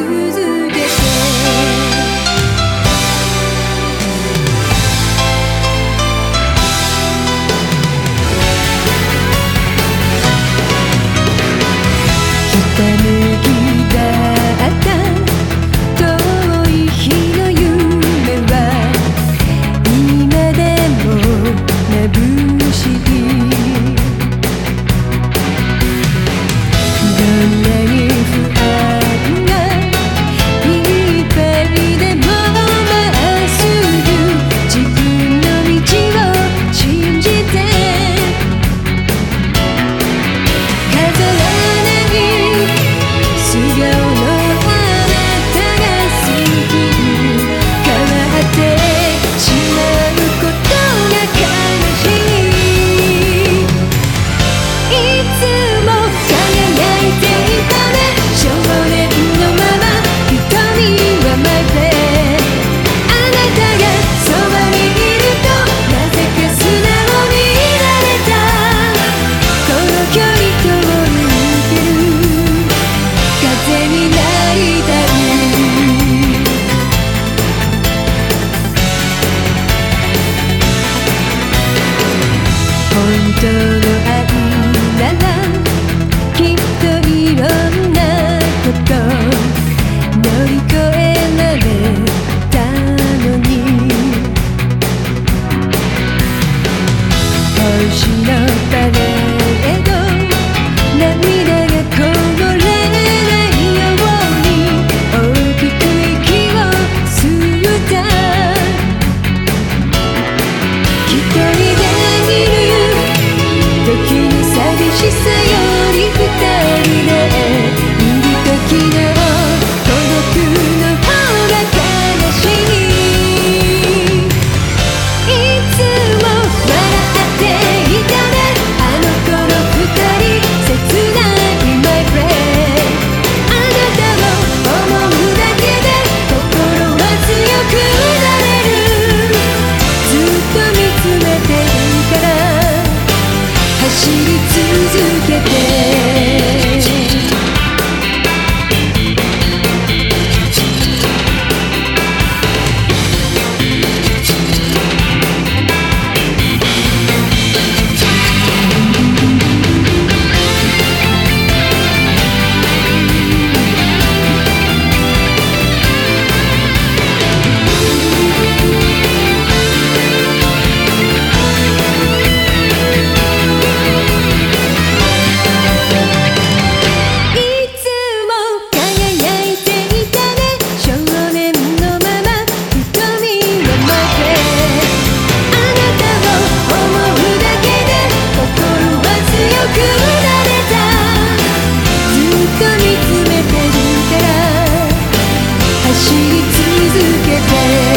to 当の愛ならきっといろんなこと乗り越えられたのに You. again.